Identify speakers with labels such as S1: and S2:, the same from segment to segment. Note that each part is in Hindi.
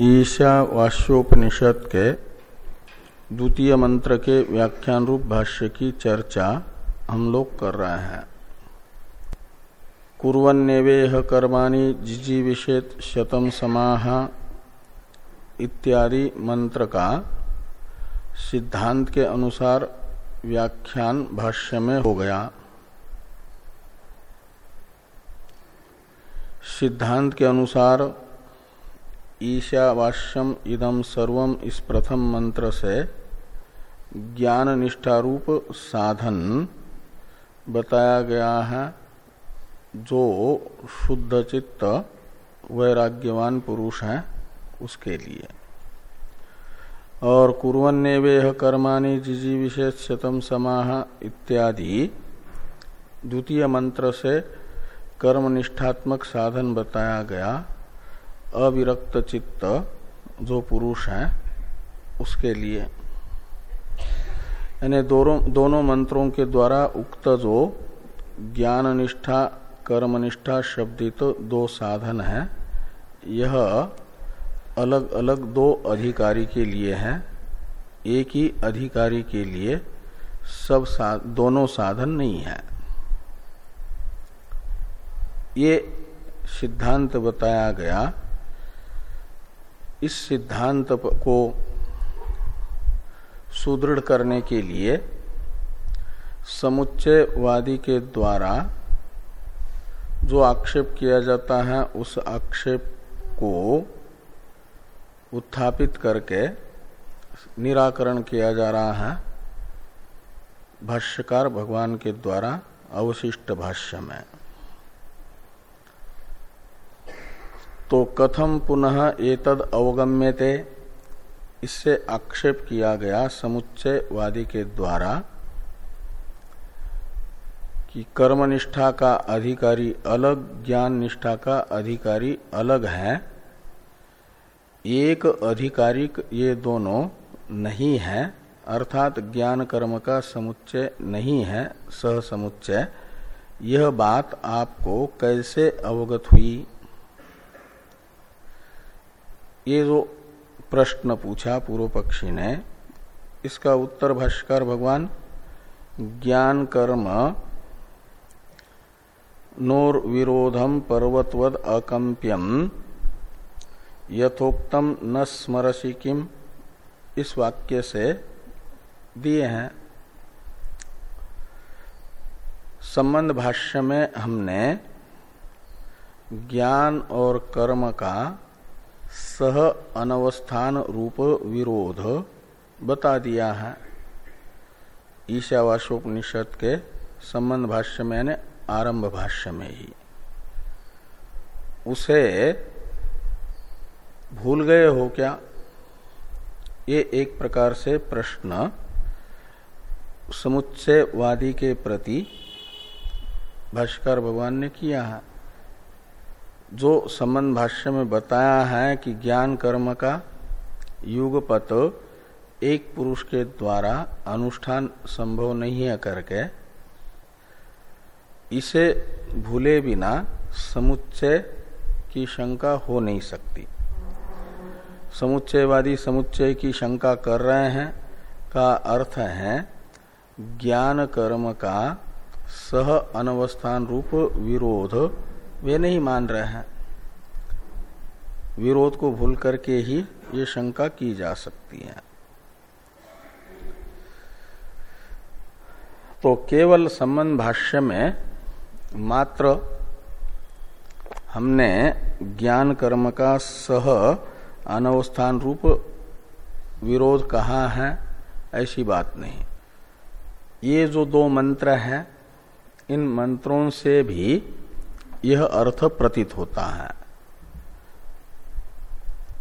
S1: ईशावास्योपनिषद के द्वितीय मंत्र के व्याख्यान रूप भाष्य की चर्चा हम लोग कर रहे हैं। कर्माणि जिजी विषेत शतम समाह इत्यादि मंत्र का सिद्धांत के अनुसार व्याख्यान भाष्य में हो गया। सिद्धांत के अनुसार ईशावास्यम इदम सर्वम इस प्रथम मंत्र से ज्ञान निष्ठारूप साधन बताया गया है, जो शुद्ध चित्त वैराग्यवान पुरुष है उसके लिए। और कुरन्ने वे कर्माणि जिजी विशेष शतम समाह इत्यादि द्वितीय मंत्र से कर्म निष्ठात्मक साधन बताया गया। अविरक्त चित्त जो पुरुष है उसके लिए। यानी दोनों दोनों मंत्रों के द्वारा उक्त जो ज्ञान निष्ठा कर्म निष्ठा शब्दित तो दो साधन है यह अलग अलग दो अधिकारी के लिए है। एक ही अधिकारी के लिए सब सा, दोनों साधन नहीं है। ये सिद्धांत बताया गया इस सिद्धांत को सुदृढ़ करने के लिए समुच्चयवादी के द्वारा जो आक्षेप किया जाता है, उस आक्षेप को उत्थापित करके निराकरण किया जा रहा है। भाष्यकार भगवान के द्वारा अवशिष्ट भाष्य में। तो कथम पुनः एतद अवगम्यते। इससे आक्षेप किया गया समुच्चयवादी के द्वारा कि कर्मनिष्ठा का अधिकारी अलग ज्ञान निष्ठा का अधिकारी अलग है। एक अधिकारिक ये दोनों नहीं है, अर्थात ज्ञान कर्म का समुच्चय नहीं है, सह समुच्चय। यह बात आपको कैसे अवगत हुई? ये जो प्रश्न पूछा पूर्व पक्षी ने, इसका उत्तर भाष्कर भगवान ज्ञान कर्म नोर विरोधम पर्वतवद अकंप्यम यथोक्तम न स्मरसी किम, इस वाक्य से दिए हैं। संबंध भाष्य में हमने ज्ञान और कर्म का सह अनवस्थान रूप विरोध बता दिया है। ईशावाशोपनिषद के संबंध भाष्य में ने आरंभ भाष्य में ही। उसे भूल गए हो क्या? ये एक प्रकार से प्रश्न समुच्चयवादी के प्रति भाष्कर भगवान ने किया है। जो संबंध भाष्य में बताया है कि ज्ञान कर्म का युगपत एक पुरुष के द्वारा अनुष्ठान संभव नहीं है करके, इसे भूले बिना समुच्चय की शंका हो नहीं सकती। समुच्चयवादी समुच्चय की शंका कर रहे हैं का अर्थ है, ज्ञान कर्म का सह अनवस्थान रूप विरोध वे नहीं मान रहे हैं। विरोध को भूल करके ही ये शंका की जा सकती है। तो केवल संबंध भाष्य में मात्र हमने ज्ञान कर्म का सह अनवस्थान रूप विरोध कहा है, ऐसी बात नहीं। ये जो दो मंत्र हैं, इन मंत्रों से भी यह अर्थ प्रतीत होता है।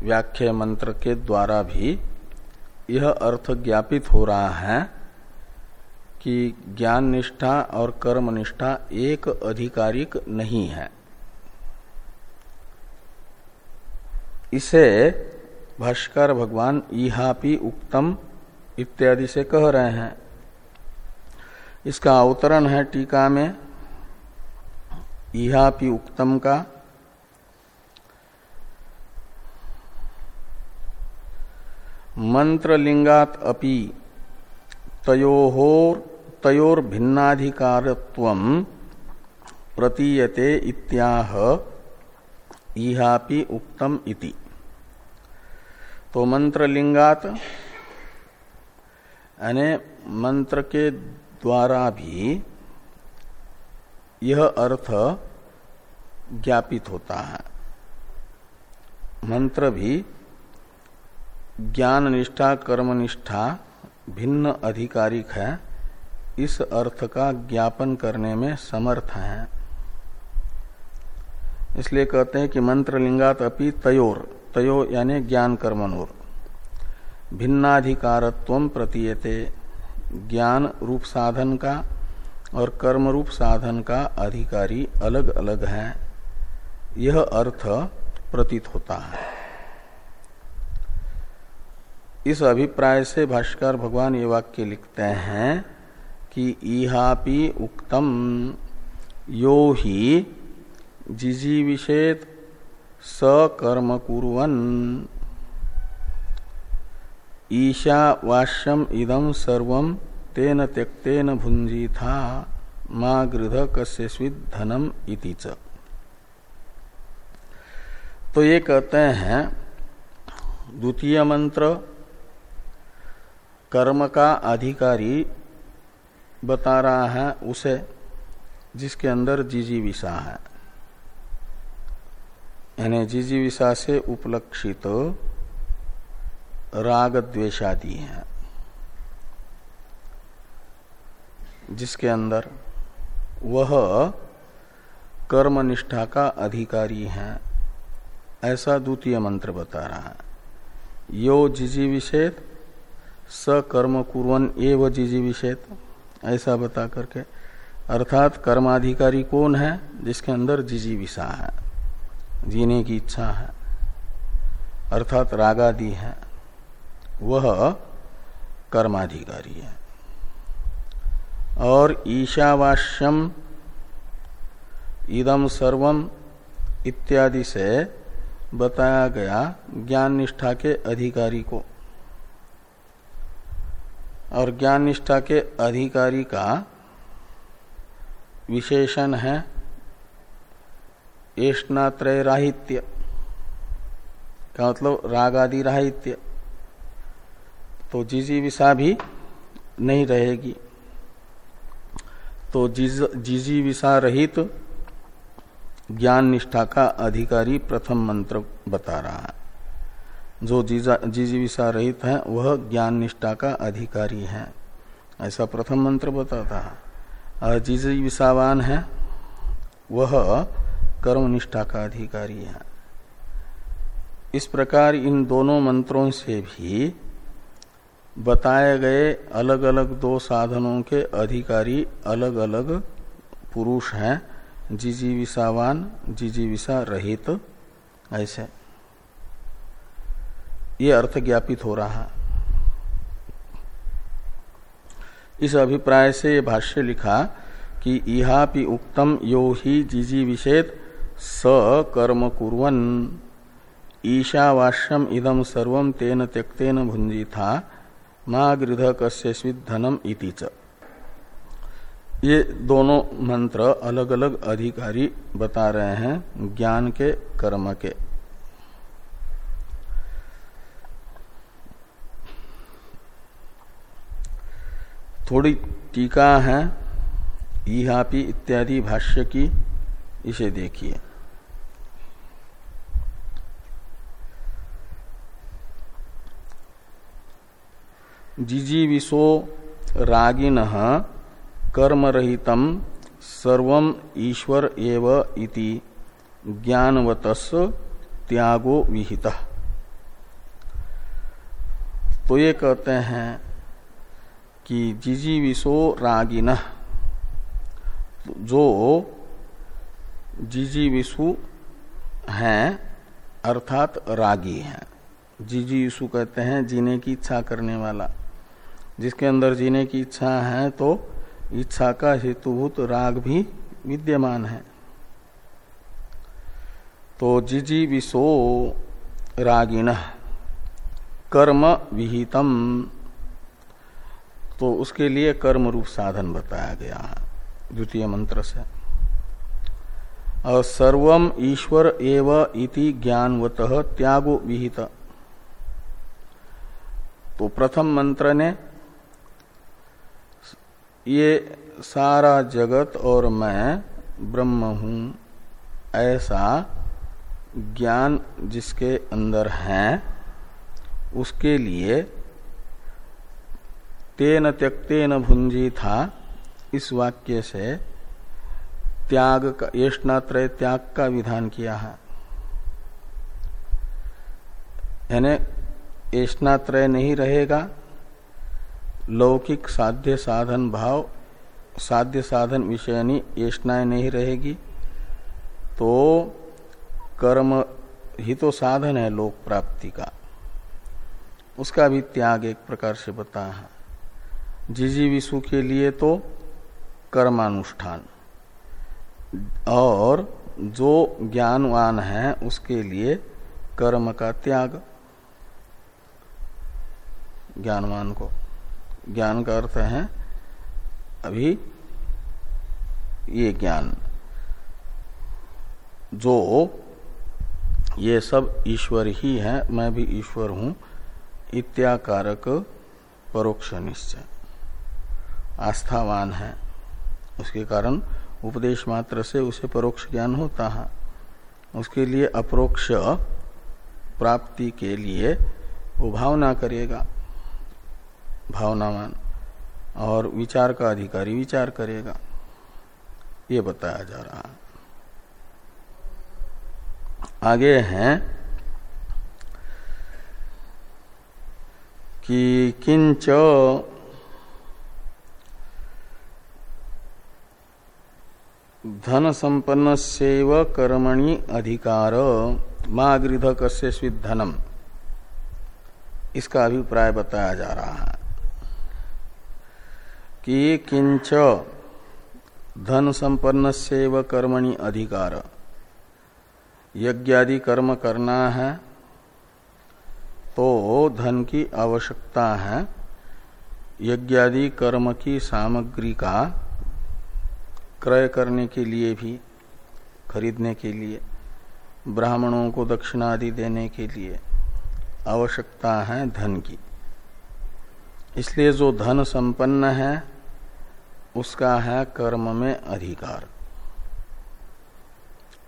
S1: व्याख्या मंत्र के द्वारा भी यह अर्थ ज्ञापित हो रहा है कि ज्ञान निष्ठा और कर्म निष्ठा एक अधिकारिक नहीं है। इसे भाष्कर भगवान इहापि उक्तम इत्यादि से कह रहे हैं। इसका अवतरण है टीका में। इहापि उक्तम का? मंत्रलिंगात अपि तयोर तयोर भिन्नाधिकारत्व प्रतीयते इत्याह इहापि उक्तम इति। तो मंत्रलिंगात, यानी मंत्र के द्वारा भी यह अर्थ ज्ञापित होता है। मंत्र भी ज्ञान निष्ठा कर्म निष्ठा भिन्न अधिकारिक है। इस अर्थ का ज्ञापन करने में समर्थ है। इसलिए कहते हैं कि मंत्र लिंगात अपि तयोर, तयो यानी ज्ञान कर्मनोर भिन्नाधिकारत्व प्रतीयते। ज्ञान रूप साधन का और कर्म रूप साधन का अधिकारी अलग अलग है। यह अर्थ प्रतीत होता है। इस अभिप्राय से भाष्कर भगवान ये वाक्य लिखते हैं कि इहापि उक्तम यो ही जिजी विषेद स कर्म कुरन ईशावाश्यम इदम सर्वम तेन त्यक्तेन भुंजी था माँ गृध कस्य धनम इति च। तो ये कहते हैं, द्वितीय मंत्र, कर्म का अधिकारी बता रहा है उसे, जिसके अंदर जीजी विषा है। यानी जीजी विषा से उपलक्षित राग द्वेषादि है। जिसके अंदर वह कर्म निष्ठा का अधिकारी है, ऐसा द्वितीय मंत्र बता रहा है। यो जिजी विषेद स कर्म कुरन एव जिजी विषेद ऐसा बता करके। अर्थात कर्माधिकारी कौन है जिसके अंदर जिजी विषा है, जीने की इच्छा है, अर्थात रागादि है, वह कर्माधिकारी है। और ईशावास्यम इदम सर्वम इत्यादि से बताया गया ज्ञान निष्ठा के अधिकारी को। और ज्ञान निष्ठा के अधिकारी का विशेषण है एष्णात्रय राहित्य का मतलब राग आदि राहित्य तो जीजी विषा भी नहीं रहेगी। तो जीजी विषा रहित ज्ञान निष्ठा का अधिकारी प्रथम मंत्र बता रहा है। जो जिजीविषा रहित है, वह ज्ञान निष्ठा का अधिकारी है। ऐसा प्रथम मंत्र बताता है। और जिजीविषावान है, वह कर्म निष्ठा का अधिकारी है। इस प्रकार इन दोनों मंत्रों से भी बताए गए अलग अलग दो साधनों के अधिकारी अलग अलग पुरुष हैं जिजीविषावान जिजीविषा रहित, ऐसे। ये अर्थ ज्ञापित हो रहा है। इस अभिप्राय से ये भाष्य लिखा कि इहापि उक्तम यो ही जिजी विषेद स कर्म कुरन ईशावाश्यम इदम सर्व तेन त्यक्तेन भुंजी था माँ गृध कस्य धनम इति च। ये दोनों मंत्र अलग अलग अधिकारी बता रहे हैं ज्ञान के, कर्म के। थोड़ी टीका है, ईहापी इत्यादि भाष्य की, इसे देखिए। जिजीविशो रागिन कर्म रहितम सर्वम ईश्वर एव इति ज्ञानवतस त्यागो विहित। तो ये कहते हैं कि जिजी विशो रागिन, जो जिजी विशु हैं, अर्थात रागी हैं। जिजी विशु कहते हैं जीने की इच्छा करने वाला। जिसके अंदर जीने की इच्छा है तो इच्छा का हेतुभूत राग भी विद्यमान है। तो जिजी विशो रागिण कर्म विहितम। तो उसके लिए कर्म रूप साधन बताया गया है द्वितीय मंत्र से। और ईश्वर एव इति ज्ञानवत त्यागो विहित। तो प्रथम मंत्र ने ये सारा जगत और मैं ब्रह्म हूँ, ऐसा ज्ञान जिसके अंदर है, उसके लिए तेन त्यक्तेन भुंजी था। इस वाक्य से त्याग का, येष्णात्रय त्याग का विधान किया है। यानी येष्णात्रय नहीं रहेगा लौकिक साध्य साधन भाव, साध्य साधन विषयनी येष्णाएँ नहीं रहेगी तो कर्म ही तो साधन है लोक प्राप्ति का। उसका भी त्याग एक प्रकार से बता है। जिजी विशु के लिए तो कर्मानुष्ठान। और जो ज्ञानवान है, उसके लिए कर्म का त्याग, ज्ञानवान को ज्ञान का अर्थ है अभी ये ज्ञान। जो ये सब ईश्वर ही है, मैं भी ईश्वर हूँ, इत्याकारक परोक्ष निश्चय। आस्थावान है। उसके कारण उपदेश मात्र से उसे परोक्ष ज्ञान होता है। उसके लिए अप्रोक्ष प्राप्ति के लिए वो भावना करेगा। भावनावान और विचार का अधिकारी विचार करेगा। ये बताया जा रहा है। आगे हैं कि किंच धन संपन्न सेव कर्मणि अधिकार माँ गृध कस्य धनम इसका अभिप्राय बताया जा रहा है। कि किंच धन संपन्न से व कर्मणि अधिकार। यज्ञादि कर्म करना है तो धन की आवश्यकता है। यज्ञादि कर्म की सामग्री का क्रय करने के लिए भी, खरीदने के लिए, ब्राह्मणों को दक्षिणा आदि देने के लिए आवश्यकता है धन की। इसलिए जो धन संपन्न है उसका है कर्म में अधिकार।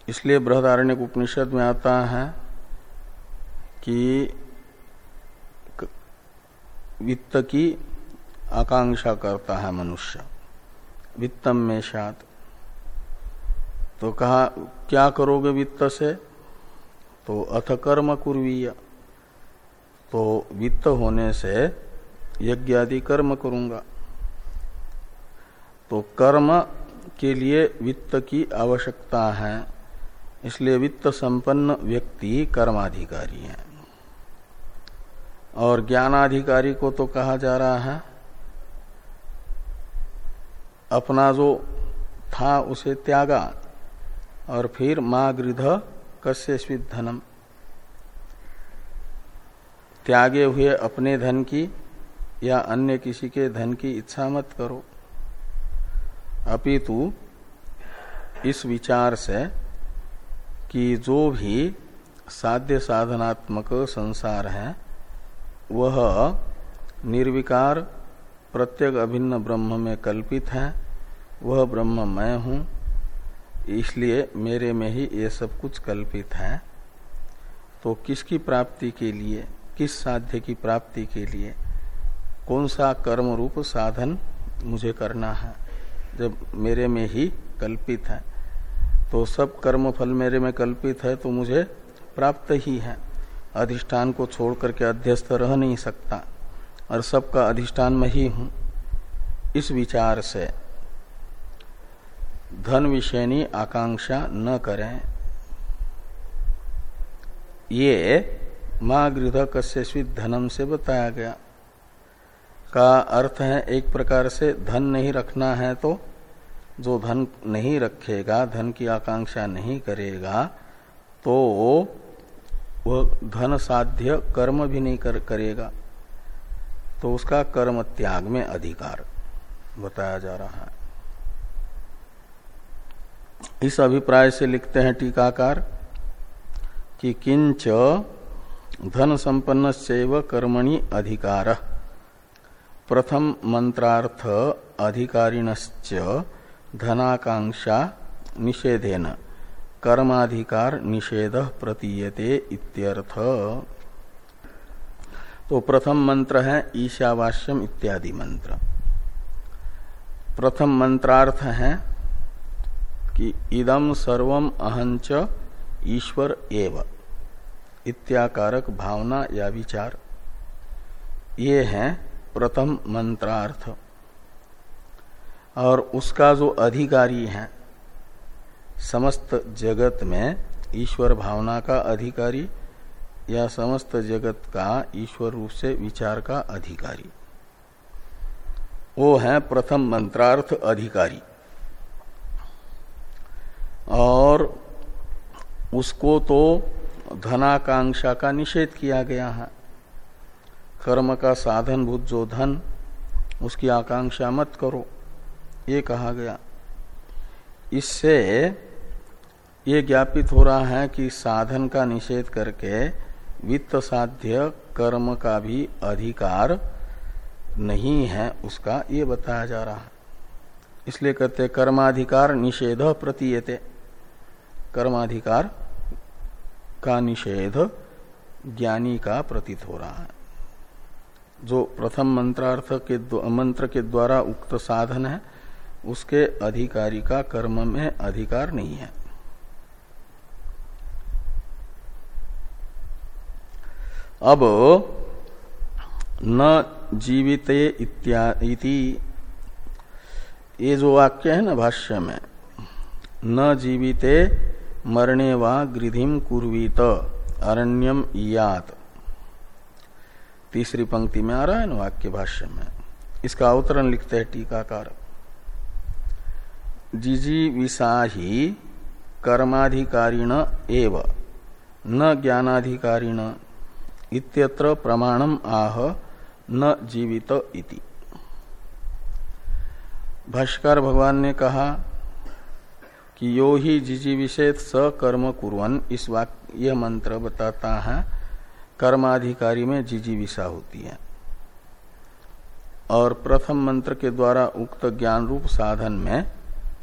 S1: इसलिए बृहदारण्य उपनिषद में आता है कि वित्त की आकांक्षा करता है मनुष्य। वित्तम में शात तो कहा, क्या करोगे वित्त से? तो अथ कर्म कुर्वीय। तो वित्त होने से यज्ञ आदि कर्म करूँगा। तो कर्म के लिए वित्त की आवश्यकता है, इसलिए वित्त संपन्न व्यक्ति कर्माधिकारी है। और ज्ञानाधिकारी को तो कहा जा रहा है, अपना जो था उसे त्यागा, और फिर माँ गृध कश्य कस्य धनम। त्यागे हुए अपने धन की या अन्य किसी के धन की इच्छा मत करो। अपितु इस विचार से कि जो भी साध्य साधनात्मक संसार है, वह निर्विकार, प्रत्येक अभिन्न ब्रह्म में कल्पित है, वह ब्रह्म मैं हूँ, इसलिए मेरे में ही ये सब कुछ कल्पित है तो किसकी प्राप्ति के लिए, किस साध्य की प्राप्ति के लिए, कौन सा कर्म रूप साधन मुझे करना है? जब मेरे में ही कल्पित है तो सब कर्म फल मेरे में कल्पित है तो मुझे प्राप्त ही है। अधिष्ठान को छोड़ करके अध्यस्त रह नहीं सकता और सबका अधिष्ठान में ही हूँ। इस विचार से धन विषयनी आकांक्षा न करें। ये माँ गृह कस्य धनम से बताया गया। का अर्थ है एक प्रकार से धन नहीं रखना है तो जो धन नहीं रखेगा धन की आकांक्षा नहीं करेगा तो वह धन साध्य कर्म भी नहीं कर, करेगा। तो उसका कर्म त्याग में अधिकार बताया जा रहा है। इस अभिप्राय से लिखते हैं टीकाकार कि किंच धन संपन्न सेव कर्मणि अधिकार। प्रथम मंत्रार्थ अधिकारिणश्च धनाकांक्षा निषेधेन। कर्माधिकार निषेध प्रतीयते इत्यर्थ। तो प्रथम मंत्र है, ईशावास्यम इत्यादि मंत्र। प्रथम मंत्रार्थ है कि इदम सर्वम अहंच ईश्वर एव। इत्याकारक भावना या विचार। ये है प्रथम मंत्रार्थ। और उसका जो अधिकारी है, समस्त जगत में ईश्वर भावना का अधिकारी या समस्त जगत का ईश्वर रूप से विचार का अधिकारी। वो है प्रथम मंत्रार्थ अधिकारी। और उसको तो धनाकांक्षा का निषेध किया गया है। कर्म का साधनभूत जो धन, उसकी आकांक्षा मत करो। ये कहा गया। इससे ये ज्ञापित हो रहा है कि साधन का निषेध करके वित्त साध्य कर्म का भी अधिकार नहीं है उसका, ये बताया जा रहा है। इसलिए कहते कर्माधिकार निषेध प्रतीयते। कर्माधिकार का निषेध ज्ञानी का प्रतीत हो रहा है। जो प्रथम मंत्रार्थ के मंत्र के द्वारा उक्त साधन है, उसके अधिकारी का कर्म में अधिकार नहीं है। अब, न जीविते इत्यादि ये जो वाक्य है ना भाष्य में, न जीविते मरणे वा गृधिम कुर्वीत अरण्यम यात। तीसरी पंक्ति में आ रहा है ना वाक्य भाष्य में। इसका अवतरण लिखते हैं टीकाकार। जिजी विसाही कर्माधिकारिण एव, न ज्ञानाधिकारिण, इत्यत्र प्रमाणम आह, न जीवित इति। भाष्कर भगवान ने कहा कि यो ही जिजी विषेद स कर्म कुरन इस वाक्य मंत्र बताता है कर्माधिकारी में जिजी विषा होती है। और प्रथम मंत्र के द्वारा उक्त ज्ञान रूप साधन में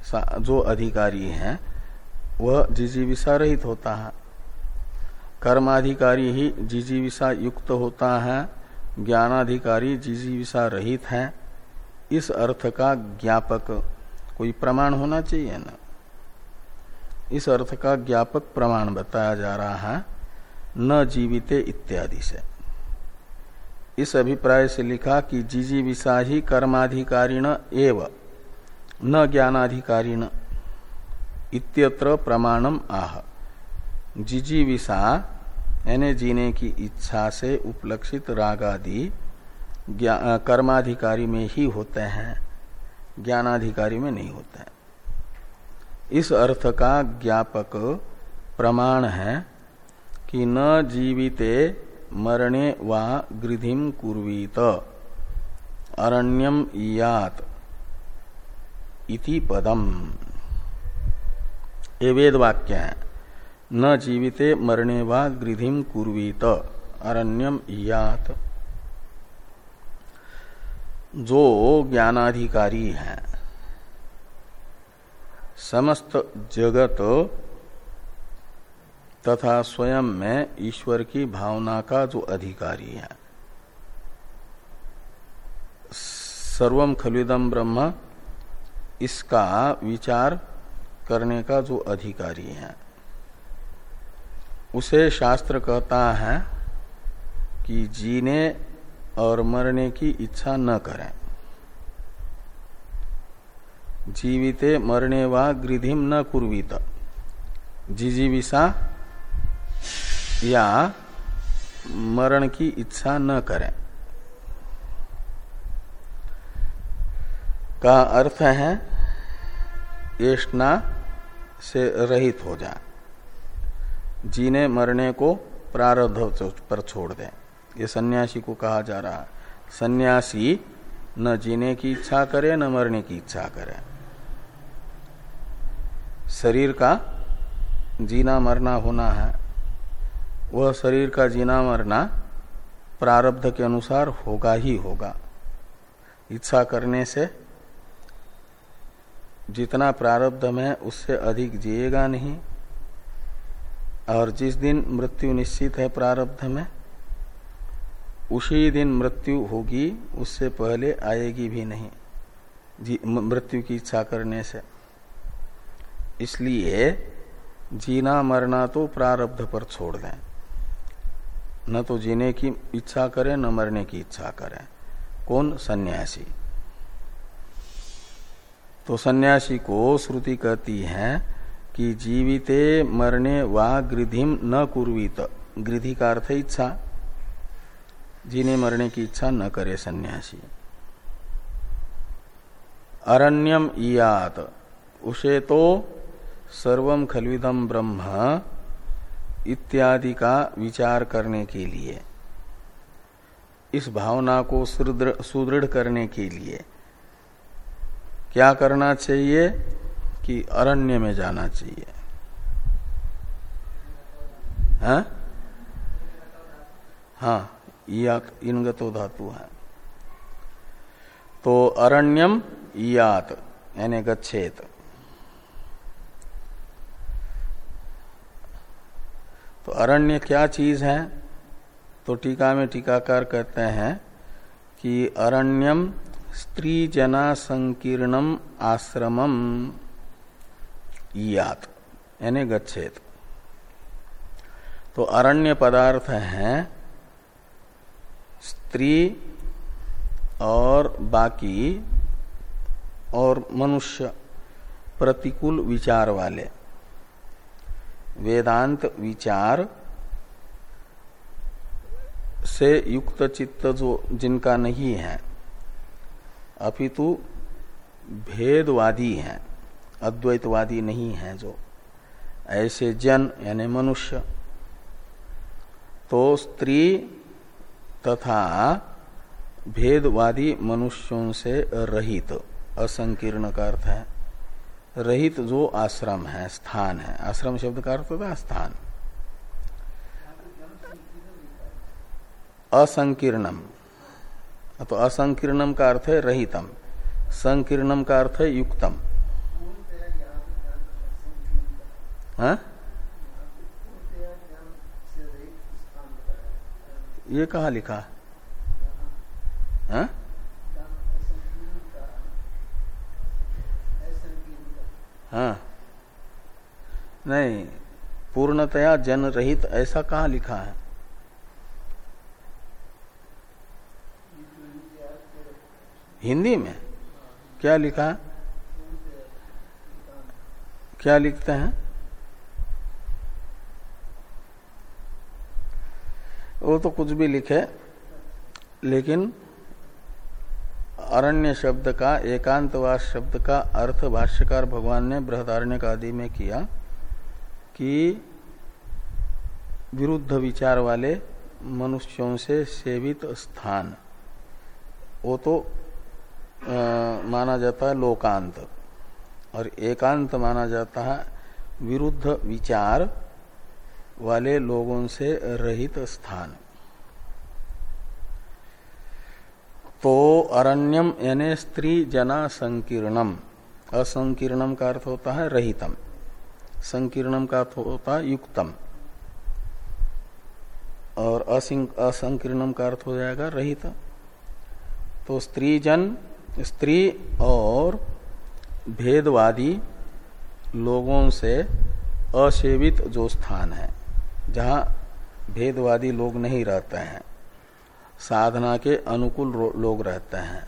S1: सा, जो अधिकारी है वह जिजीविषा रहित होता है। कर्माधिकारी ही जिजीविषा युक्त होता है ज्ञानाधिकारी जिजीविषा रहित है। इस अर्थ का ज्ञापक कोई प्रमाण होना चाहिए ना? इस अर्थ का ज्ञापक प्रमाण बताया जा रहा है। न जीविते इत्यादि से। इस अभिप्राय से लिखा कि जीजी विषा ही कर्माधिकारिण एव, न ज्ञानाधिकारिण, इत्यत्र प्रमाणम आह। जिजी विषा यानी जीने की इच्छा से उपलक्षित राग आदि कर्माधिकारी में ही होते हैं, ज्ञानाधिकारी में नहीं होते हैं। इस अर्थ का ज्ञापक प्रमाण है कि न जीविते मरणे वा गृधिम कुर्वीत। अरण्यम यात इति पदम। ये वेद वाक्य है। न जीविते मरणे वा गृधिम कुर्वीत। अरण्यम यात। जो ज्ञानाधिकारी है, समस्त जगत तथा स्वयं में ईश्वर की भावना का जो अधिकारी है। सर्वम खलुदम ब्रह्म, इसका विचार करने का जो अधिकारी है। उसे शास्त्र कहता है कि जीने और मरने की इच्छा न करें। जीविते मरने वा गृधिम न कुर्वीत। जिजीविषा या मरण की इच्छा न करें। का अर्थ है, येष्णा से रहित हो जाए, जीने मरने को प्रारब्ध पर छोड़ दें। ये सन्यासी को कहा जा रहा है। सन्यासी न जीने की इच्छा करे, न मरने की इच्छा करे। शरीर का जीना मरना होना है। वह शरीर का जीना मरना प्रारब्ध के अनुसार होगा ही होगा। इच्छा करने से जितना प्रारब्ध में उससे अधिक जिएगा नहीं। और जिस दिन मृत्यु निश्चित है प्रारब्ध में, उसी दिन मृत्यु होगी, उससे पहले आएगी भी नहीं मृत्यु की इच्छा करने से। इसलिए जीना मरना तो प्रारब्ध पर छोड़ दें। न तो जीने की इच्छा करें, न मरने की इच्छा करें। कौन सन्यासी? तो सन्यासी को श्रुति कहती है कि जीविते मरने वा गृधिम न कुर्वीत। गृधि का अर्थ इच्छा। जीने मरने की इच्छा न करे सन्यासी। अरण्यम इयात उसे तो सर्वम खलविदम ब्रह्म। इत्यादि का विचार करने के लिए, इस भावना को सुदृढ़ करने के लिए क्या करना चाहिए कि अरण्य में जाना चाहिए? हा? हाँ इनगतो धातु है। तो अरण्यम यात, यानी गच्छेत। तो अरण्य क्या चीज़ है? तो टीका में टीकाकार कहते हैं कि अरण्यम स्त्री जना संकीर्णम आश्रमम यात, यानी गच्छेत। तो अरण्य पदार्थ है स्त्री और बाकी और मनुष्य प्रतिकूल विचार वाले। वेदांत विचार से युक्त चित्त जो जिनका नहीं है, अपितु भेदवादी हैं, अद्वैतवादी नहीं है जो। ऐसे जन यानी मनुष्य तो स्त्री तथा भेदवादी मनुष्यों से रहित, असंकीर्ण का अर्थ है। रहित जो आश्रम है, स्थान है। आश्रम शब्द का अर्थ होता है स्थान। असंकीर्णम। तो असंकीर्णम का अर्थ है रहितम। संकीर्णम का अर्थ है युक्तम। हा? ये कहा लिखा? है? हाँ। नहीं, पूर्णतया जन रहित ऐसा कहा लिखा है? हिंदी में? क्या लिखा है? क्या लिखते हैं? वो तो कुछ भी लिखे, लेकिन अरण्य शब्द का एकांतवास शब्द का अर्थ भाष्यकार भगवान ने बृहदारण्य आदि में किया कि विरुद्ध विचार वाले मनुष्यों से सेवित स्थान। वो तो आ, माना जाता है लोकांत। और एकांत माना जाता है विरुद्ध विचार वाले लोगों से रहित स्थान। तो अरण्यम यानी स्त्री जना संकीर्णम। असंकीर्णम का अर्थ होता है रहितम। संकीर्णम का अर्थ होता है युक्तम। और असंकीर्णम का अर्थ हो जाएगा रहित। तो स्त्री जन स्त्री और भेदवादी लोगों से असेवित जो स्थान है, जहाँ भेदवादी लोग नहीं रहते हैं। साधना के अनुकूल लोग रहते हैं।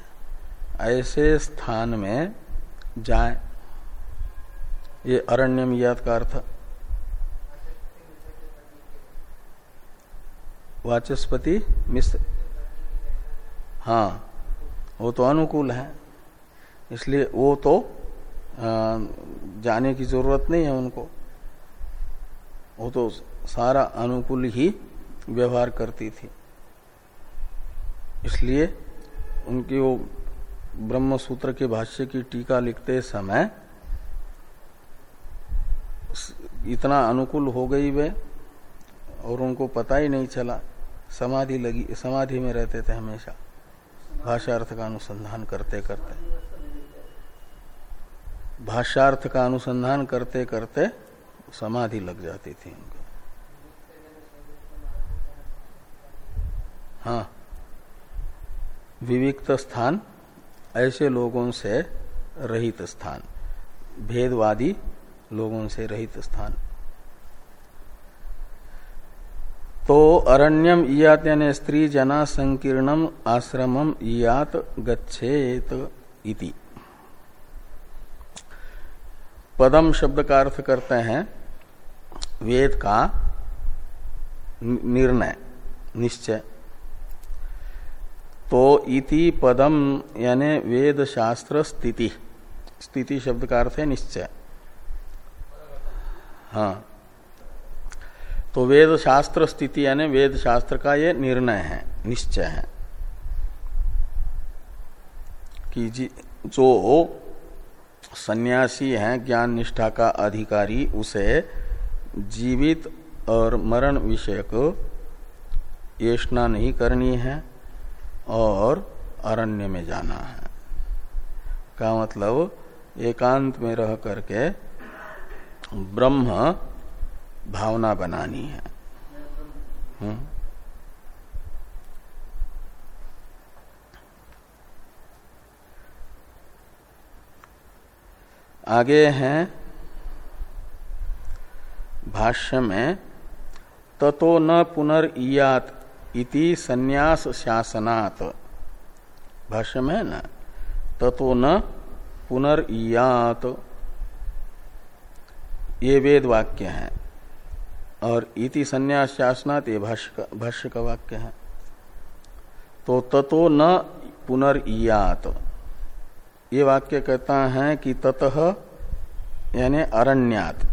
S1: ऐसे स्थान में जाए। ये अरण्यम याद का अर्थ वाचस्पति मिश्र हाँ वो तो अनुकूल है। इसलिए वो तो जाने की ज़रूरत नहीं है उनको। वो तो सारा अनुकूल ही व्यवहार करती थी। इसलिए उनकी वो ब्रह्म सूत्र के भाष्य की टीका लिखते समय इतना अनुकूल हो गई वे और उनको पता ही नहीं चला। समाधि लगी, समाधि में रहते थे हमेशा। भाषार्थ का अनुसंधान करते करते। भाष्यार्थ का अनुसंधान करते करते समाधि लग जाती थी उनको। हाँ। विविक्त स्थान, ऐसे लोगों से रहित स्थान, भेदवादी लोगों से रहित स्थान। तो अरण्यम इयात यानी स्त्री जना संकीर्णम आश्रमम इयात गच्छेत इति। पदम शब्द का अर्थ करते हैं, वेद का निर्णय, निश्चय। तो इति पदम यानी वेद शास्त्र स्थिति। स्थिति शब्द का अर्थ है निश्चय। हाँ। तो वेद शास्त्र स्थिति यानी वेद शास्त्र का ये निर्णय है, निश्चय है। कि जी सन्यासी है, ज्ञान निष्ठा का अधिकारी, उसे जीवित और मरण विषयक येषणा नहीं करनी है। और अरण्य में जाना है। का मतलब एकांत में रह करके ब्रह्म भावना बनानी है। हम्म। आगे हैं, भाष्य में, ततो न पुनर्यात इति संन्यास शासनात्। भाष्य में ना, ततो न पुनर्यात ये वेद वाक्य है, और इति संन्यास शासनात् ये भाष्य का वाक्य है। तो ततो न पुनर्यात ये वाक्य कहता है कि ततः, यानी अरण्यात,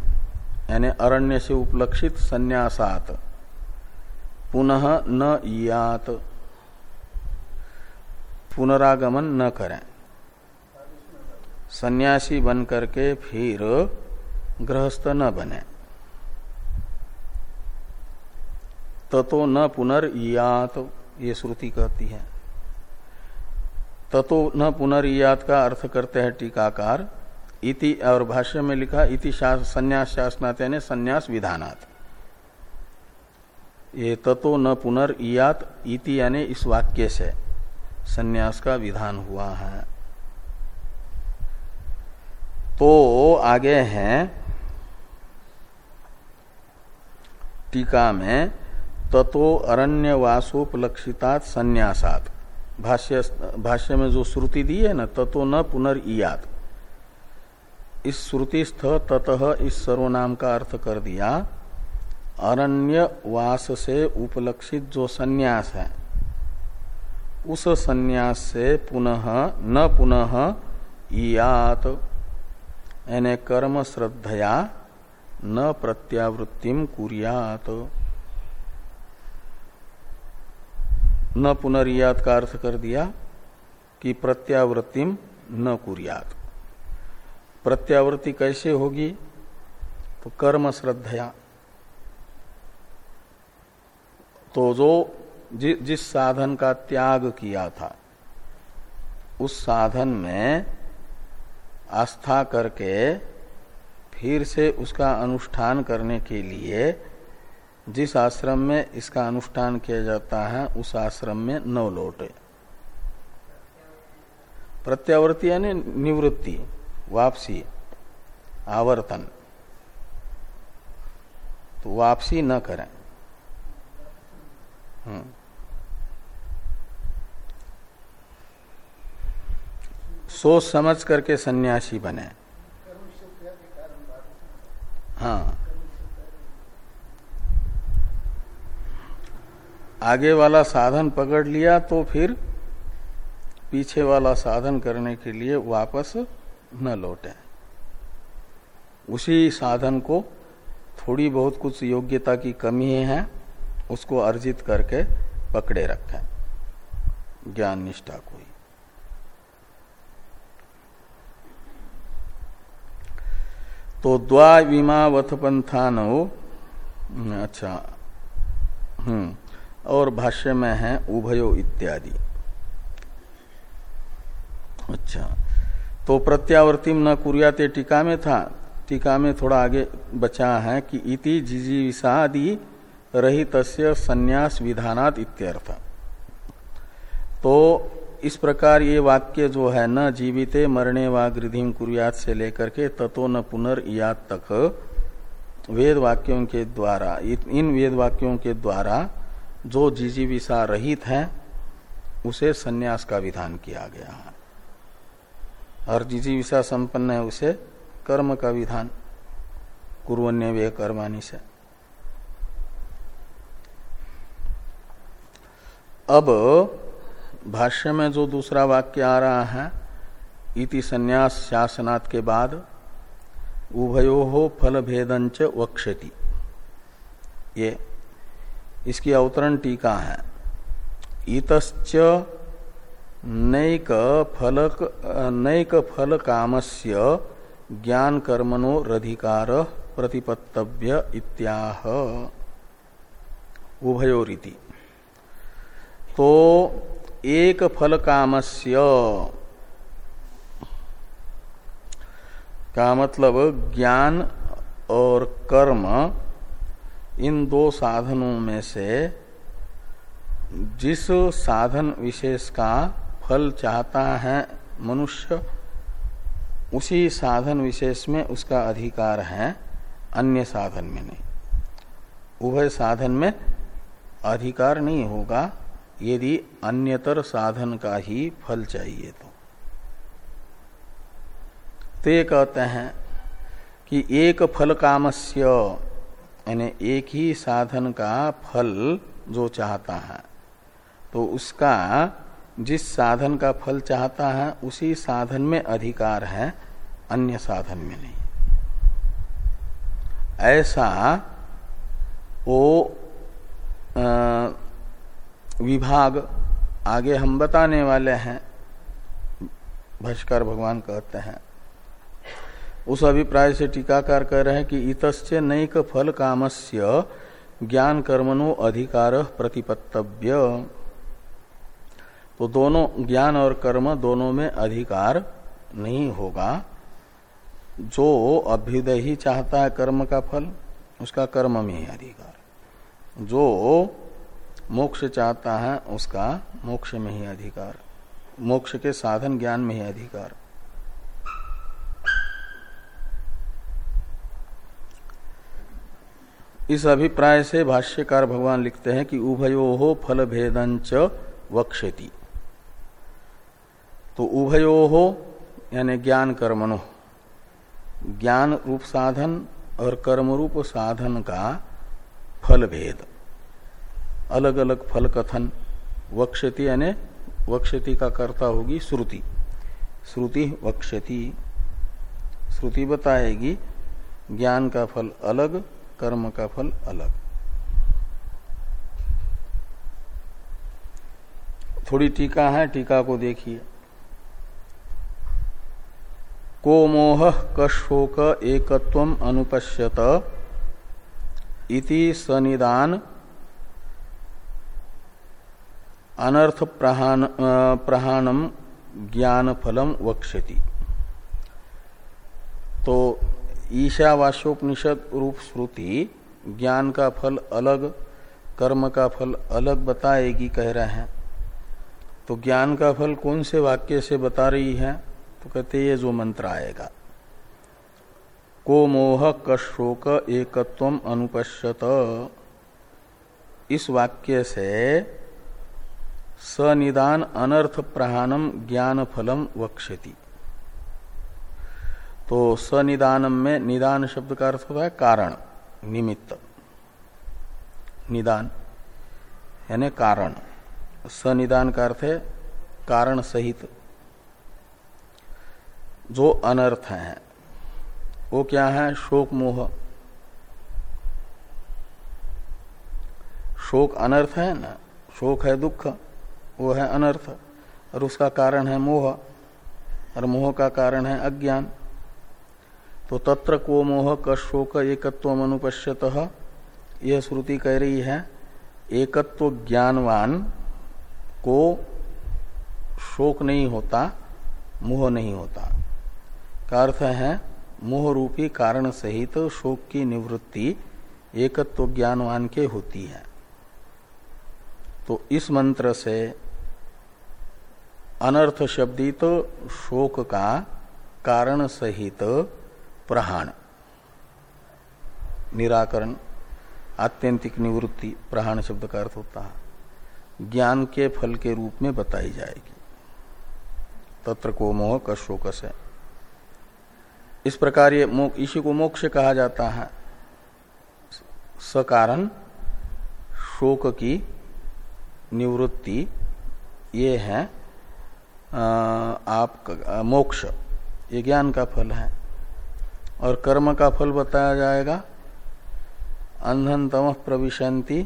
S1: यानी अरण्य से उपलक्षित संन्यासात। पुनः न यात। पुनरागमन न करें। सन्यासी बन करके फिर गृहस्थ न बने। ततो न पुनर्यात, ये श्रुति कहती है। ततो न पुनर्यात का अर्थ करते हैं टीकाकार। इति और भाष्य में लिखा, इति संन्यास शासनात यानी संन्यास विधानात। ये ततो न पुनर्यात इति यानी इस वाक्य से संन्यास का विधान हुआ है। तो आगे हैं, टीका में, ततो अरण्यवासोपलक्षितात संन्यासात। भाष्य भाष्य में जो श्रुति दी है ना, ततो न पुनर्यात इस श्रुतिस्थ ततः इस सर्वनाम का अर्थ कर दिया। अरण्य वास से उपलक्षित जो सन्यास है, उस सन्यास से पुनः, न पुनः यात यानी कर्म श्रद्धया, न प्रत्यावृत्तिम कुरियात। न पुनरियात का अर्थ कर दिया कि प्रत्यावृत्तिम न कुरियात। प्रत्यावृत्ति कैसे होगी? तो कर्म श्रद्धया। तो जो जि, जिस साधन का त्याग किया था उस साधन में आस्था करके फिर से उसका अनुष्ठान करने के लिए जिस आश्रम में इसका अनुष्ठान किया जाता है उस आश्रम में न लौटे प्रत्यावर्ती यानी निवृत्ति वापसी आवर्तन तो वापसी न करें। सोच समझ करके सन्यासी बने। हाँ। आगे वाला साधन पकड़ लिया तो फिर पीछे वाला साधन करने के लिए वापस न लौटे। उसी साधन को थोड़ी बहुत कुछ योग्यता की कमी है। उसको अर्जित करके पकड़े रखें। ज्ञान निष्ठा को ही तो द्वाविमावथ पंथान अच्छा हम्म और भाष्य में है उभयो इत्यादि। अच्छा तो प्रत्यावर्तिम न कुरियाते टीका में था। टीका में थोड़ा आगे बचा है कि इति जिजीविषादि रहित संन्यास विधानात इत्यर्थ। तो इस प्रकार ये वाक्य जो है, न जीविते मरणे व गृधिम कुरियात से लेकर के ततो न पुनर्यात तक, वेद वाक्यों के द्वारा इन वेद वाक्यों के द्वारा जो जिजीविषा रहित है, उसे सन्यास का विधान किया गया है। और जिजीविषा संपन्न है उसे कर्म का विधान कुरन्य वे कर्मानी से। अब भाष्य में जो दूसरा वाक्य आ रहा है, इति संन्यास शासनात् के बाद, उभयो हो फल भेदंच वक्षति। ये, इसकी अवतरण टीका है। इतच नैक फलक, नैक फल कामस्य ज्ञान कर्मणो रधिकार प्रतिपत्तव्य इत्याह। उभयोरीति। तो एक फल कामस्य। का मतलब ज्ञान और कर्म, इन दो साधनों में से जिस साधन विशेष का फल चाहता है मनुष्य, उसी साधन विशेष में उसका अधिकार है, अन्य साधन में नहीं। उभय साधन में अधिकार नहीं होगा। यदि अन्यतर साधन का ही फल चाहिए तो। ते कहते हैं कि एक फल कामस्य, यानी एक ही साधन का फल जो चाहता है तो उसका जिस साधन का फल चाहता है, उसी साधन में अधिकार है, अन्य साधन में नहीं। ऐसा वो विभाग आगे हम बताने वाले हैं, भाष्कर भगवान कहते हैं। उस अभिप्राय से टीकाकार कह रहे हैं कि इतस्य नैक फल कामस्य ज्ञान कर्मणो अधिकार प्रतिपत्तव्य। तो दोनों ज्ञान और कर्म दोनों में अधिकार नहीं होगा। जो अभ्युदय ही चाहता है कर्म का फल, उसका कर्म में ही अधिकार। जो मोक्ष चाहता है, उसका मोक्ष में ही अधिकार। मोक्ष के साधन ज्ञान में ही अधिकार। इस अभिप्राय से भाष्यकार भगवान लिखते हैं कि उभयो हो फल भेदंच वक्षति। तो उभयो हो यानी ज्ञान कर्मणो। ज्ञान रूप साधन और कर्म रूप साधन का फल भेद अलग अलग फल कथन वक्षति यानी वक्षति का कर्ता होगी श्रुति। श्रुति, वक्षति। श्रुति बताएगी, ज्ञान का फल अलग, कर्म का फल अलग। थोड़ी टीका है, टीका को देखिए। को मोह कशोक एकत्व अनुपश्यत इति सनिदान अनर्थ प्रहान प्रहाणम ज्ञान फलम वक्षति तो ईशावास्योपनिषद रूप श्रुति ज्ञान का फल अलग, कर्म का फल अलग बताएगी, कह रहे हैं। तो ज्ञान का फल कौन से वाक्य से बता रही है? तो कहते ये जो मंत्र आएगा। को मोह कशोक एकत्व अनुपश्यत। इस वाक्य से सनिदान अनर्थ प्रहानम ज्ञान फलम वक्षति। तो सनिदानम में निदान शब्द का अर्थ होता है कारण, निमित्त। निदान, यानी कारण। सनिदान का अर्थ है कारण सहित। जो अनर्थ है, वो क्या है? शोक मोह। शोक अनर्थ है ना? शोक है दुख। वो है अनर्थ और उसका कारण है मोह और मोह का कारण है अज्ञान। तो तत्र को मोह क शोक एकत्व अनुपश्यत, यह श्रुति कह रही है, एकत्व ज्ञानवान को शोक नहीं होता, मोह नहीं होता। का अर्थ है, मोह रूपी कारण सहित शोक की निवृत्ति एकत्व ज्ञानवान के होती है। तो इस मंत्र से अनर्थ शब्दित तो शोक का कारण सहित प्रहाण। निराकरण, आत्यंतिक निवृत्ति, प्रहाण शब्द का अर्थ होता है। ज्ञान के फल के रूप में बताई जाएगी। तत्र को मोह शोक से। इस प्रकार ये इसी को मोक्ष कहा जाता है। सकारण, शोक की निवृत्ति ये है आप मोक्ष, ये ज्ञान का फल है। और कर्म का फल बताया जाएगा अंधन तम प्रविशंति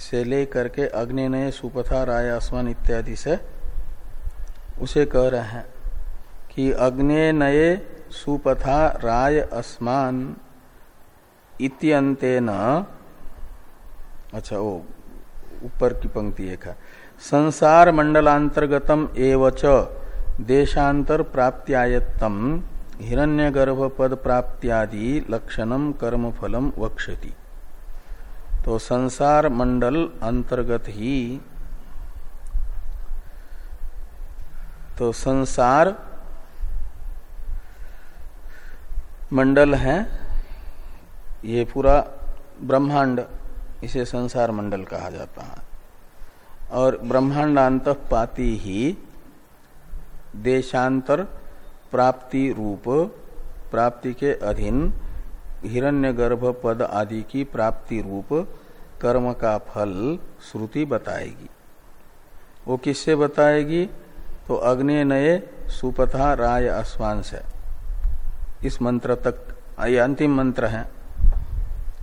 S1: से लेकर के अग्निनय सुपथा राय आसमान इत्यादि से उसे कह रहे हैं कि अग्नि नये सुपथा राय अस्मान इत्यंतेन अच्छा वो ऊपर की पंक्ति एक है संसार मंडलांतर्गतम एवच देशांतर प्राप्त्यायत्तम हिरण्यगर्भ पद प्राप्त्यादि लक्षणम कर्म फलम वक्षति। तो संसार मंडल अंतर्गत ही तो संसार मंडल है, ये पूरा ब्रह्मांड इसे संसार मंडल कहा जाता है। और ब्रह्मांडांत पाती ही देशांतर प्राप्ति रूप, प्राप्ति के अधीन हिरण्यगर्भ पद आदि की प्राप्ति रूप कर्म का फल श्रुति बताएगी। वो किससे बताएगी? तो अग्नि नये सुपथा राय अस्वान से इस मंत्र तक, ये अंतिम मंत्र है।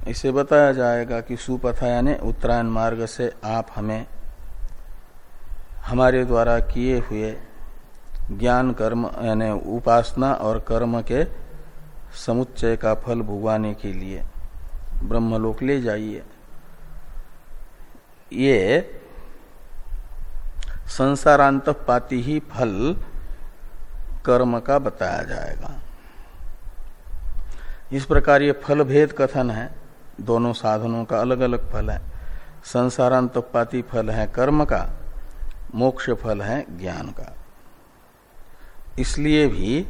S1: इसे बताया जाएगा कि सुपथा यानी उत्तरायण मार्ग से आप हमें हमारे द्वारा किए हुए ज्ञान कर्म, यानी उपासना और कर्म के समुच्चय का फल भुगवाने के लिए ब्रह्मलोक ले जाइए। ये संसारांत पाती ही फल कर्म का बताया जाएगा। इस प्रकार ये फल भेद कथन है। दोनों साधनों का अलग अलग फल है। संसारांत पाती फल है कर्म का। मोक्ष फल है ज्ञान का। इसलिए भी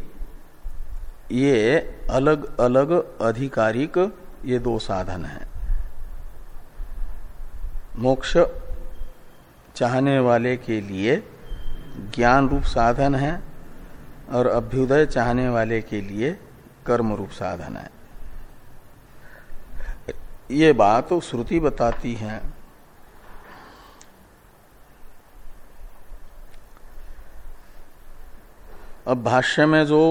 S1: ये अलग अलग अधिकारिक ये दो साधन है। मोक्ष चाहने वाले के लिए ज्ञान रूप साधन है और अभ्युदय चाहने वाले के लिए कर्म रूप साधन है। ये बात श्रुति बताती है। अब भाष्य में जो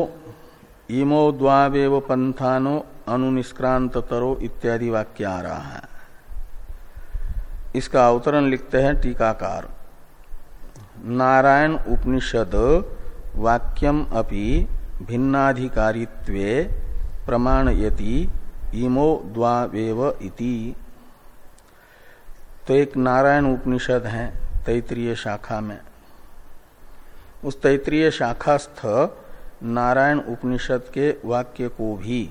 S1: इमो द्वावेव पंथानो अनुनिष्क्रांत तरो इत्यादि वाक्य आ रहा है। इसका अवतरण लिखते हैं टीकाकार। नारायण उपनिषद वाक्यम अपि भिन्नाधिकारित्वे प्रमाणयति इमो द्वावेव इति। तो एक नारायण उपनिषद है तैतरीय शाखा में। उस तैतरीय शाखास्थ नारायण उपनिषद के वाक्य को भी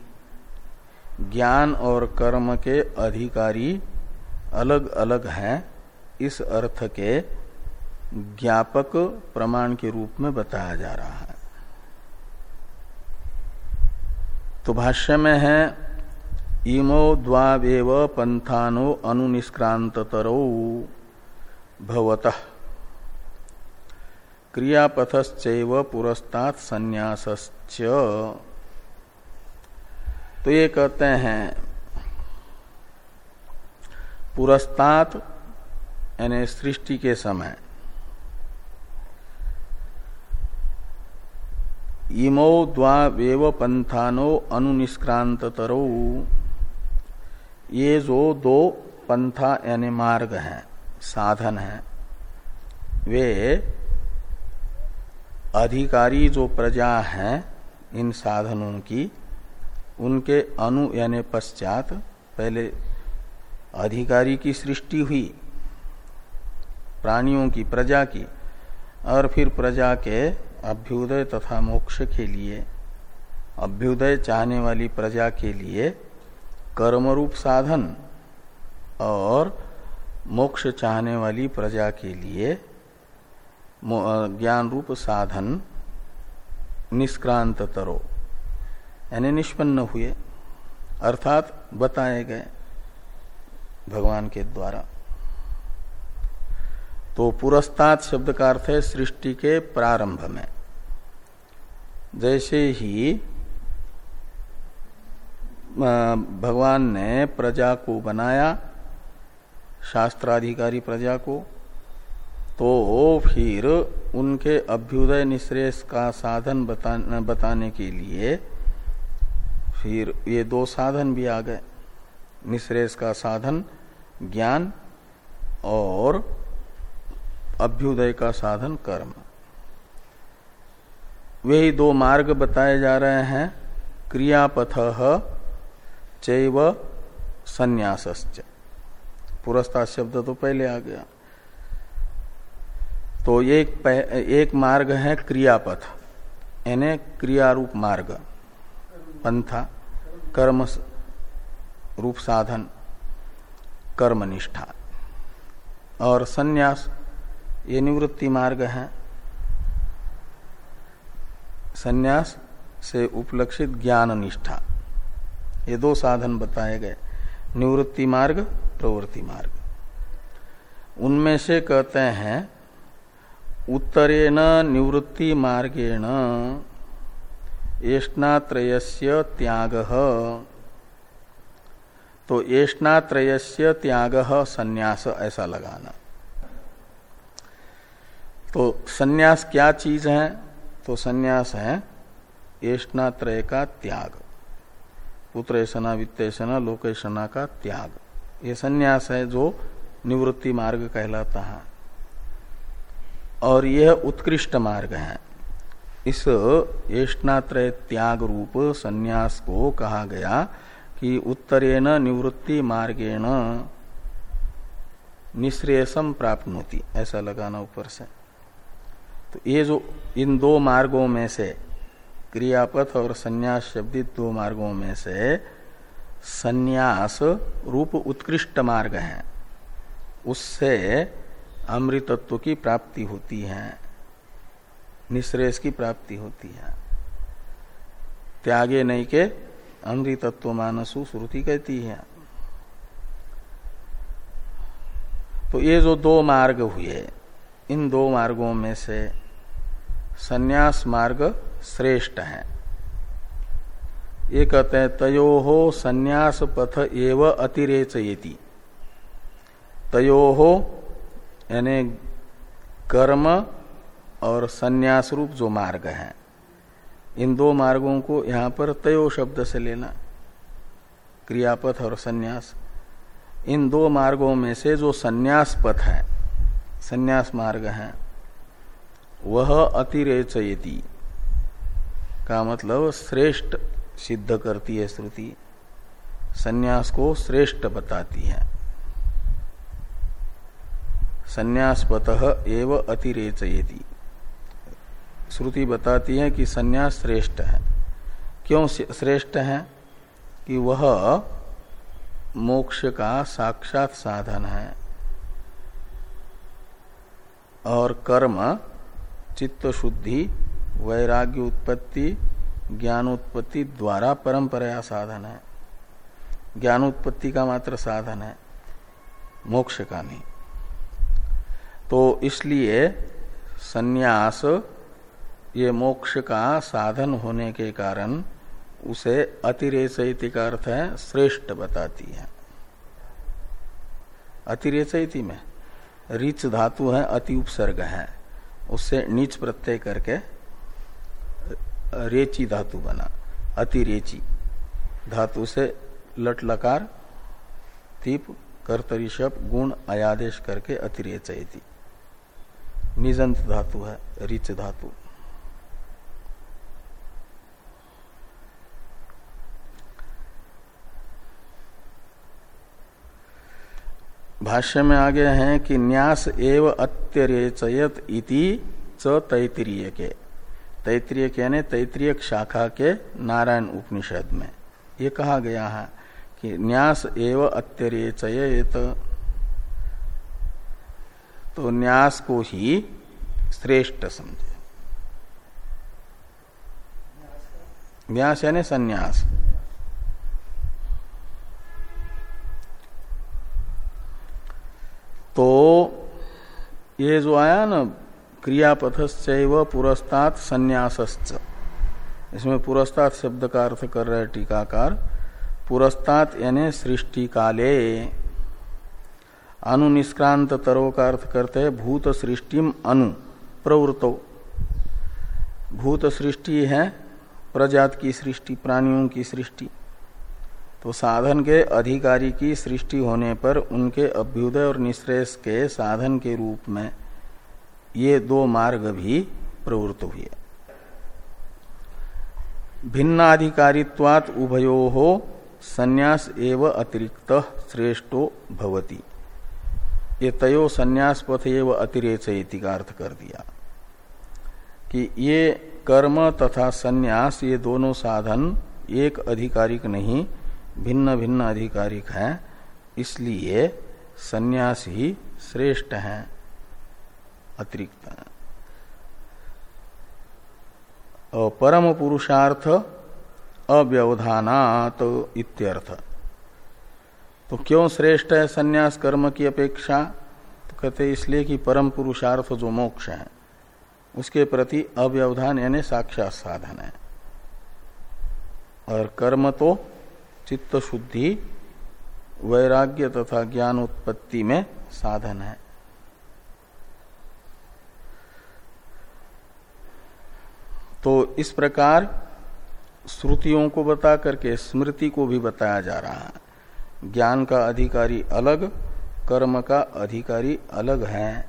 S1: ज्ञान और कर्म के अधिकारी अलग अलग हैं, इस अर्थ के ज्ञापक प्रमाण के रूप में बताया जा रहा है। तो भाष्य में है, इमो द्वावेव पंथानो अनुनिष्क्रांत तरो भवत क्रियापथश्चैव पुरस्तात संन्यासश्च। तो ये कहते हैं, पुरस्तात, यानी सृष्टि के समय, इमो द्वावेव पंथानो अनुनिष्क्रांततरो ये जो दो पंथा यानी मार्ग हैं, साधन है, वे अधिकारी जो प्रजा हैं, इन साधनों की, उनके अनु यानी पश्चात पहले अधिकारी की सृष्टि हुई, प्राणियों की, प्रजा की, और फिर प्रजा के अभ्युदय तथा मोक्ष के लिए, अभ्युदय चाहने वाली प्रजा के लिए कर्मरूप साधन और मोक्ष चाहने वाली प्रजा के लिए ज्ञान रूप साधन निष्क्रांत तरो यानी निष्पन्न हुए, अर्थात बताए गए भगवान के द्वारा। तो पुरस्तात शब्द का अर्थ है सृष्टि के प्रारंभ में। जैसे ही भगवान ने प्रजा को बनाया, शास्त्राधिकारी प्रजा को तो फिर उनके अभ्युदय निश्रेष का साधन बता, बताने के लिए फिर ये दो साधन भी आ गए। निश्रेष का साधन ज्ञान और अभ्युदय का साधन कर्म। वे दो मार्ग बताए जा रहे हैं। क्रियापथ चैव संन्यासश्च। पुरस्ता शब्द तो पहले आ गया। तो एक एक मार्ग है क्रियापथ। यानी क्रियारूप मार्ग। पंथा, कर्म रूप साधन, कर्मनिष्ठा। और सन्यास, ये निवृत्ति मार्ग है। सन्यास से उपलक्षित ज्ञान निष्ठा ये दो साधन बताए गए। निवृत्ति मार्ग, प्रवृत्ति मार्ग। उनमें से कहते हैं उत्तरेण निवृत्ति मार्गेण एष्णात्रयस्य त्याग। तो एष्णात्रयस्य त्याग संन्यास, ऐसा लगाना। तो संन्यास क्या चीज़ है? तो संन्यास है एष्णात्रय का त्याग। पुत्रेशना वित्तेषणा लोकेशना का त्याग। ये संन्यास है जो निवृत्ति मार्ग कहलाता है। और यह उत्कृष्ट मार्ग है। इस येष्णात्रय त्याग रूप संन्यास को कहा गया कि उत्तरेण निवृत्ति मार्गेण निश्रेयसम प्राप्त होती ऐसा लगाना ऊपर से। तो ये जो इन दो मार्गों में से क्रियापथ और संन्यास शब्दित दो मार्गों में से संन्यास रूप उत्कृष्ट मार्ग है, उससे अमृतत्व की प्राप्ति होती है निश्रेष की प्राप्ति होती है। त्यागे नहीं के अमृतत्व मानसु श्रुति कहती है। तो ये जो दो मार्ग हुए, इन दो मार्गों में से संन्यास मार्ग श्रेष्ठ है। ये कहते हैं, तयो हो संन्यास पथ एव अतिरेचयति। तयो हो यानी कर्म और संन्यास रूप जो मार्ग है, इन दो मार्गों को यहाँ पर तयो शब्द से लेना, क्रियापथ और संन्यास। इन दो मार्गों में से जो संन्यास पथ है, संन्यास मार्ग है, वह अतिरेचयती। का मतलब श्रेष्ठ सिद्ध करती है श्रुति, संन्यास को श्रेष्ठ बताती है। संन्यासपत एव अतिरेचयती। श्रुति बताती है कि संन्यास श्रेष्ठ है। क्यों श्रेष्ठ है? कि वह मोक्ष का साक्षात साधन है। और कर्म चित्त शुद्धि वैराग्य उत्पत्ति, ज्ञानोत्पत्ति द्वारा परंपरा साधन है। ज्ञानोत्पत्ति का मात्र साधन है। मोक्ष का नहीं। तो इसलिए सन्यास, ये मोक्ष का साधन होने के कारण उसे अतिरेचयति का अर्थ है श्रेष्ठ बताती है। अतिरेचयति में रिच धातु है, अति उपसर्ग है। उससे नीच प्रत्यय करके रेची धातु बना, अतिरेची धातु से लट लकार, तीप कर्तरिशप गुण अयादेश करके अतिरेचयती। निजंत धातु है, रिच धातु। भाष्य में आगे हैं कि न्यास एव अत्यरेचयत इति च तैतरीय के तैतरीय यानी तैतरीय शाखा के नारायण उपनिषद में। ये कहा गया है कि न्यास एव अत्यरेचयत तो न्यास को ही श्रेष्ठ समझे। न्यास यानी संन्यास। तो ये जो आया ना क्रियापथस्व पुरस्तात संन्यासश्च। इसमें पुरस्तात शब्द का अर्थ कर रहे टीकाकार। पुरस्तात यानी सृष्टि काले अनुनिष्क्रांत तरो का अर्थ करते हैं भूत सृष्टिम अनु, प्रवृत्तो। भूत सृष्टि है प्रजात की सृष्टि, प्राणियों की सृष्टि। तो साधन के अधिकारी की सृष्टि होने पर उनके अभ्युदय और निश्रेष के साधन के रूप में ये दो मार्ग भी प्रवृत्त हुए। भिन्नाधिकारित्वात उभयो हो संन्यास एव अतिरिक्त श्रेष्ठो भवती। ये तयो संन्यास पथ एव अतिरेचयति का अर्थ कर दिया। कि ये कर्म तथा संन्यास ये दोनों साधन एक अधिकारिक नहीं, भिन्न भिन्न अधिकारिक हैं, इसलिए संन्यास ही श्रेष्ठ हैं, अतिरिक्त हैं। और परम पुरुषार्थ अव्यवधानात इत्यर्थ। तो क्यों श्रेष्ठ है संन्यास कर्म की अपेक्षा? तो कहते इसलिए कि परम पुरुषार्थ जो मोक्ष है, उसके प्रति अव्यवधान यानी साक्षात साधन है। और कर्म तो चित्त शुद्धि, वैराग्य तथा ज्ञान उत्पत्ति में साधन है। तो इस प्रकार श्रुतियों को बता करके स्मृति को भी बताया जा रहा है। ज्ञान का अधिकारी अलग, कर्म का अधिकारी अलग है।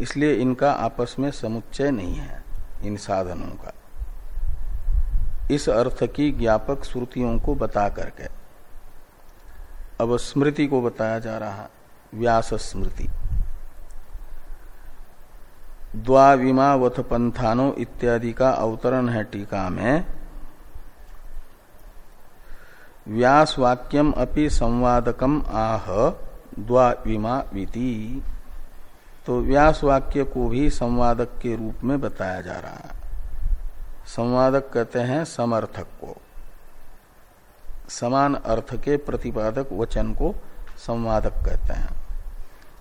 S1: इसलिए इनका आपस में समुच्चय नहीं है, इन साधनों का। इस अर्थ की ज्ञापक श्रुतियों को बता करके। अब स्मृति को बताया जा रहा है व्यास स्मृति। द्वाविमावथ पंथानो इत्यादि का अवतरण है टीका में। व्यास वाक्यम अपि संवादकम आह द्वाविमा विति। तो व्यास वाक्य को भी संवादक के रूप में बताया जा रहा है। संवादक कहते हैं समर्थक को। समान अर्थ के प्रतिपादक वचन को संवादक कहते हैं।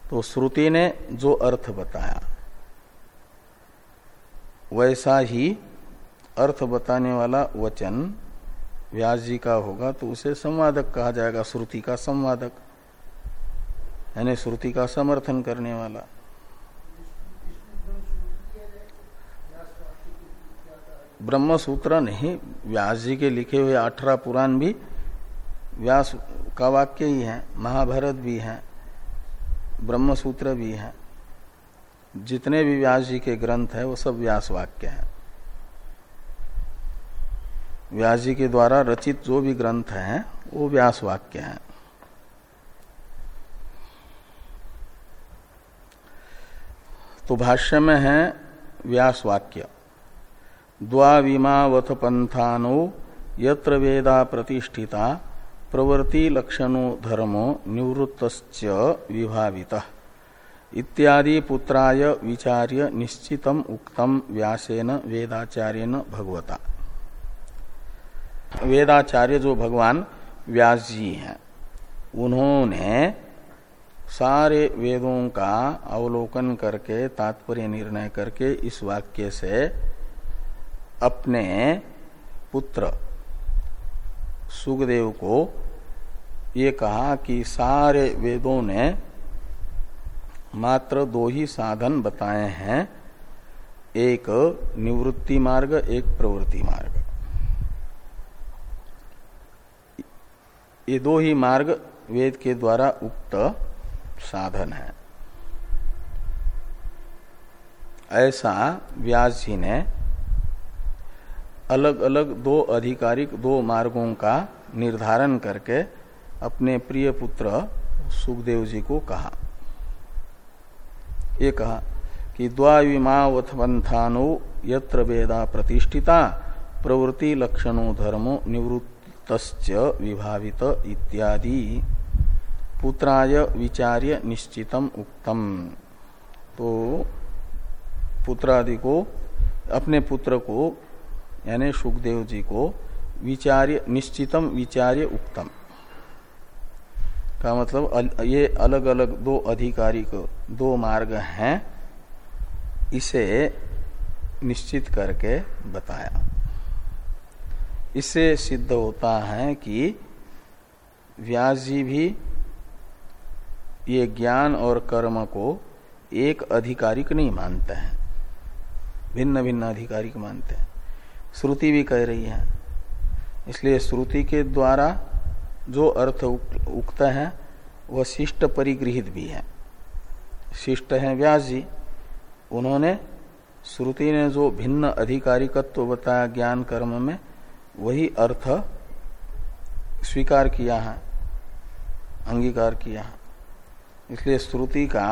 S1: तो श्रुति ने जो अर्थ बताया, वैसा ही अर्थ बताने वाला वचन व्यास जी का होगा तो उसे संवादक कहा जाएगा, श्रुति का संवादक। यानी श्रुति का समर्थन करने वाला। ब्रह्म सूत्र नहीं व्यास जी के लिखे हुए अठारह पुराण भी व्यास का वाक्य ही है, महाभारत भी है ब्रह्म सूत्र भी है। जितने भी व्यास जी के ग्रंथ है, वो सब व्यास वाक्य है। व्यास जी के द्वारा रचित जो भी ग्रंथ है, वो व्यास वाक्य है। तो भाष्य में है व्यास वाक्य। द्वाविमावथ पंथानो यत्र वेदा प्रतिष्ठिता प्रवृत्ति लक्षणो धर्मो निवृत्त विभावित। इत्यादि पुत्राय विचार्य निश्चितम उक्तम व्यासेन वेदाचार्यन भगवता। वेदाचार्य जो भगवान व्यास जी हैं, उन्होंने सारे वेदों का अवलोकन करके, तात्पर्य निर्णय करके इस वाक्य से अपने पुत्र सुखदेव को ये कहा कि सारे वेदों ने मात्र दो ही साधन बताए हैं, एक निवृत्ति मार्ग, एक प्रवृत्ति मार्ग। ये दो ही मार्ग वेद के द्वारा उक्त साधन है। ऐसा व्यास जी ने अलग अलग दो आधिकारिक दो मार्गों का निर्धारण करके अपने प्रिय पुत्र सुखदेव जी को कहा। ये कहा कि द्वाविमावथवंथानो यत्र वेदा प्रतिष्ठिता प्रवृत्ति लक्षणों धर्मो निवृत्त विभावित इत्यादि। पुत्राय विचार्य निश्चितम उक्तम। तो पुत्रादि को, अपने पुत्र को, यानी सुखदेव जी को विचार्य, निश्चितम विचार्य उक्तम। का मतलब ये अलग अलग दो अधिकारी को दो मार्ग हैं, इसे निश्चित करके बताया। इससे सिद्ध होता है कि व्यास जी भी ये ज्ञान और कर्म को एक अधिकारिक नहीं मानते हैं। भिन्न भिन्न अधिकारिक मानते हैं। श्रुति भी कह रही है। इसलिए श्रुति के द्वारा जो अर्थ उगता है, वह शिष्ट परिगृहित भी है। शिष्ट है व्यास। जी उन्होंने श्रुति ने जो भिन्न अधिकारिकत्व तो बताया ज्ञान कर्म में वही अर्थ स्वीकार किया है, अंगीकार किया है। इसलिए श्रुति का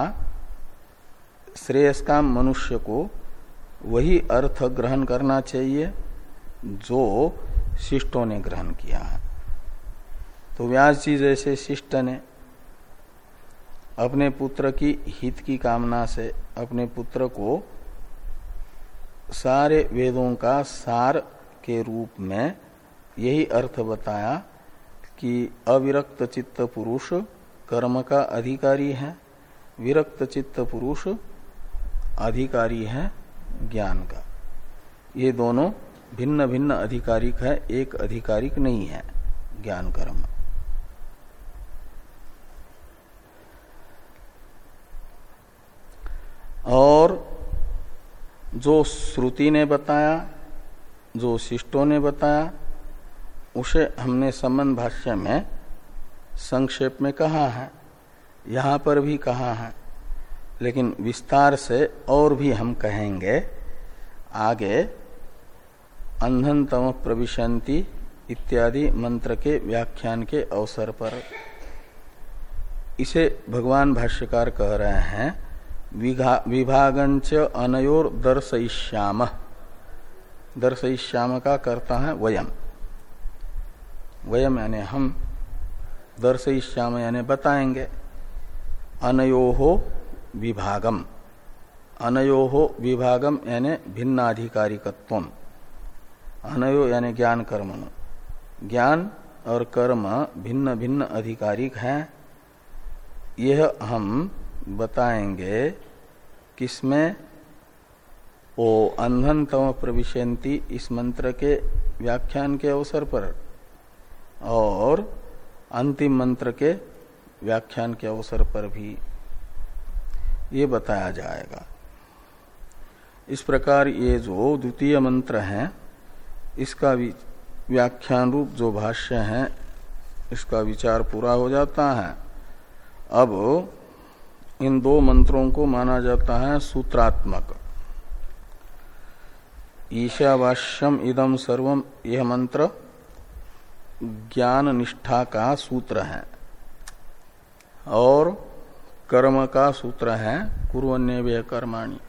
S1: श्रेयस्काम मनुष्य को वही अर्थ ग्रहण करना चाहिए, जो शिष्टों ने ग्रहण किया है। तो व्यास जी जैसे शिष्ट ने अपने पुत्र की हित की कामना से अपने पुत्र को सारे वेदों का सार के रूप में यही अर्थ बताया कि अविरक्त चित्त पुरुष कर्म का अधिकारी है, विरक्त चित्त पुरुष अधिकारी है ज्ञान का। ये दोनों भिन्न भिन्न अधिकारिक है, एक अधिकारिक नहीं है ज्ञान कर्म। और जो श्रुति ने बताया जो शिष्टों ने बताया, उसे हमने संबंध भाष्य में संक्षेप में कहा है। यहाँ पर भी कहा है। लेकिन विस्तार से और भी हम कहेंगे, आगे अंधन तम प्रविशंति इत्यादि मंत्र के व्याख्यान के अवसर पर। इसे भगवान भाष्यकार कह रहे हैं विभागंच अनयोर दर्शयिष्याम दर्शयिष्याम का करता है वयम। वयम यानी हम दर्शयिष्याम यानी बताएँगे। अनयो हो विभागम। अनयो हो विभागम यानी भिन्नाधिकारिकत्व अनयो यानी ज्ञान कर्म ज्ञान और कर्म भिन्न भिन्न अधिकारिक हैं। यह हम बताएँगे किसमें ओ अंधन तम प्रविशंति इस मंत्र के व्याख्यान के अवसर पर और अंतिम मंत्र के व्याख्यान के अवसर पर भी ये बताया जाएगा। इस प्रकार ये जो द्वितीय मंत्र है, इसका व्याख्यान रूप जो भाष्य है, इसका विचार पूरा हो जाता है। अब इन दो मंत्रों को माना जाता है सूत्रात्मक। ईशावास्यम इदम सर्वम यह मंत्र ज्ञान निष्ठा का सूत्र है। और कर्म का सूत्र है कुरन्य कर्माणी।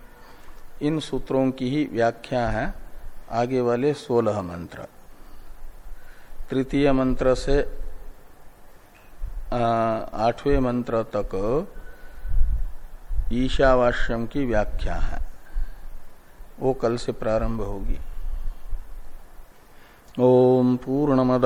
S1: इन सूत्रों की ही व्याख्या है, आगे वाले सोलह मंत्र। तृतीय मंत्र से आठवें मंत्र तक ईशावास्यम की व्याख्या है। वो कल से प्रारंभ होगी। ओम पूर्णमद